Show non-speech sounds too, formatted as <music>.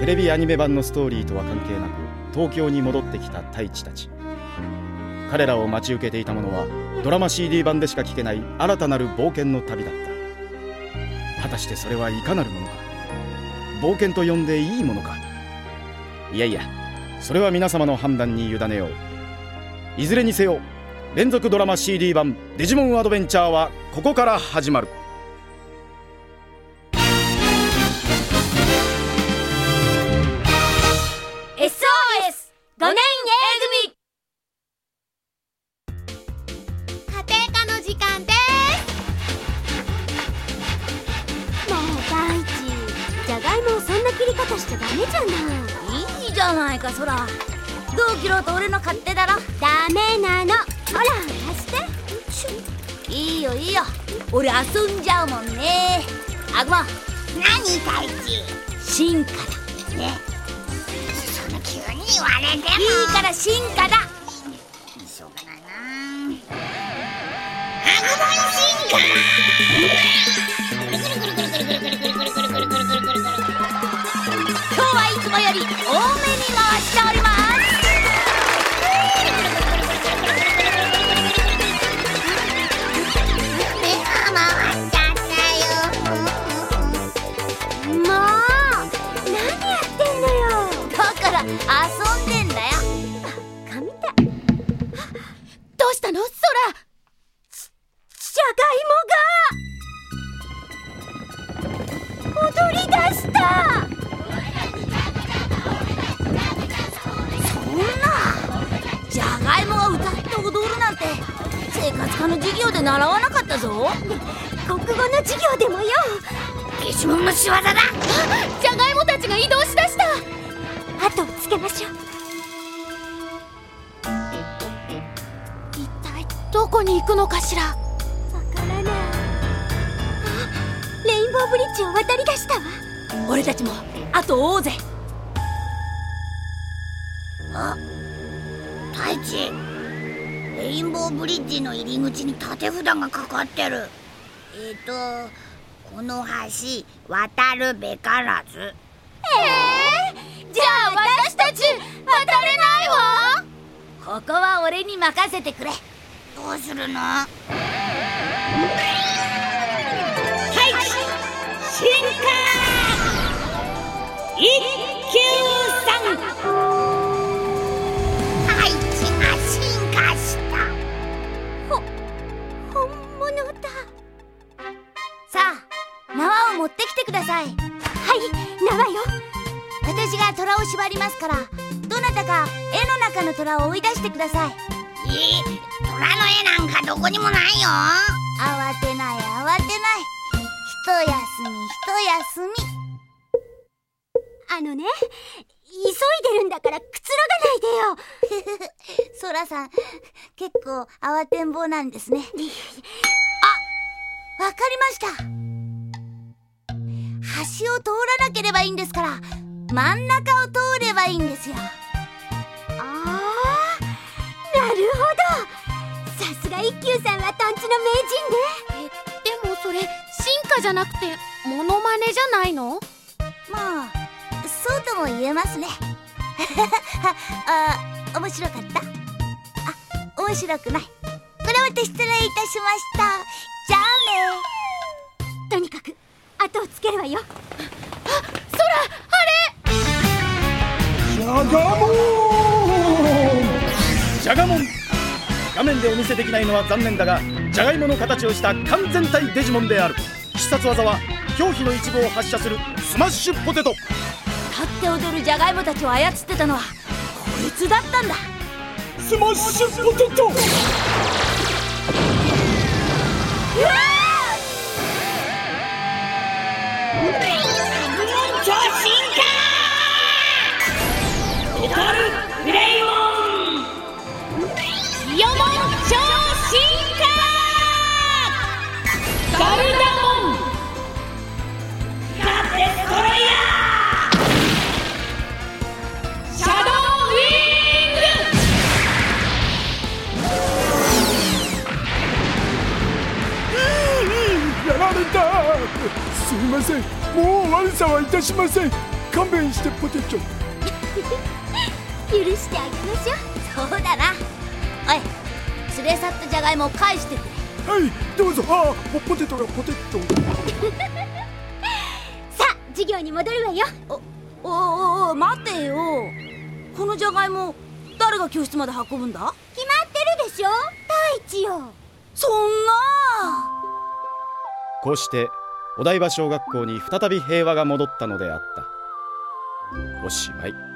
テレビアニメ版のストーリーとは関係なく東京に戻ってきた太一たち。彼らを待ち受けていたものはドラマ CD 版でしか聞けない新たなる冒険の旅だった。果たしてそれはいかなるものか。冒険と呼んでいいものか。いやいやそれは皆様の判断に委ねよう。いずれにせよ連続ドラマ CD 版「デジモンアドベンチャー」はここから始まる。切り方しちゃダメじゃないいいじゃないかそら。どう切ろうと俺の。勝手だろダメなの。ほら貸して。いいよいいよ。俺遊んじゃうもんね。あぐま何太一進化だ。ね。そんな急に言われてもいいから進化だ。しょうがないな。アグボン進化科の授業で習わなかったぞ。<laughs> 国語の授業でもよ。デジモンの仕業だ。<laughs> じゃがいもたちが移動しだした。後をつけましょう。一体どこに行くのかしら。わからない。あレインボーブリッジを渡り出したわ。俺たちも後を追おうぜ。太一レインボーブリッジの入り口に縦札がかかってる。えっ、とこの橋渡るべからず。ええじゃあ私たち渡れないわ？ここは俺に任せてくれ。どうするの？太一縄よ。私が虎を縛りますからどなたか絵の中の虎を追い出してください。え虎の絵なんかどこにもないよ。慌てない慌てない。一休み一休み。あのね急いでるんだからくつろがないでよ。<laughs> そらさん結構慌てんぼうなんですね。<laughs> あわかりました橋を通らなければいいんですから真ん中を通ればいいんですよ。ああなるほど。さすが一休さんはトンチの名人ねでもそれ進化じゃなくてモノマネじゃないの？まあそうとも言えますね。<laughs> あ面白かった？あ面白くない。これは手失礼いたしました。じゃあね。とにかく後をつけるわよ。ジャガモン。ジャガモン。画面でお見せできないのは残念だがジャガイモの形をした完全体デジモンである。必殺技は表皮の一部を発射するスマッシュポテト。立って踊るジャガイモたちを操ってたのはこいつだったんだ。スマッシュポテトれたスみません。もう悪さはいたしません。勘弁してポテチョ。<laughs> 許してあげましょう。そうだな。おい連れ去ったじゃがいもを返してくれ。はいどうぞ。ああポポテトがポテチョ <laughs> さあ授業に戻るわよ。おおお待てよ。このじゃがいも誰が教室まで運ぶんだ？決まってるでしょ。太一よ。そんなこうしてお台場小学校に再び平和が戻ったのであった。おしまい。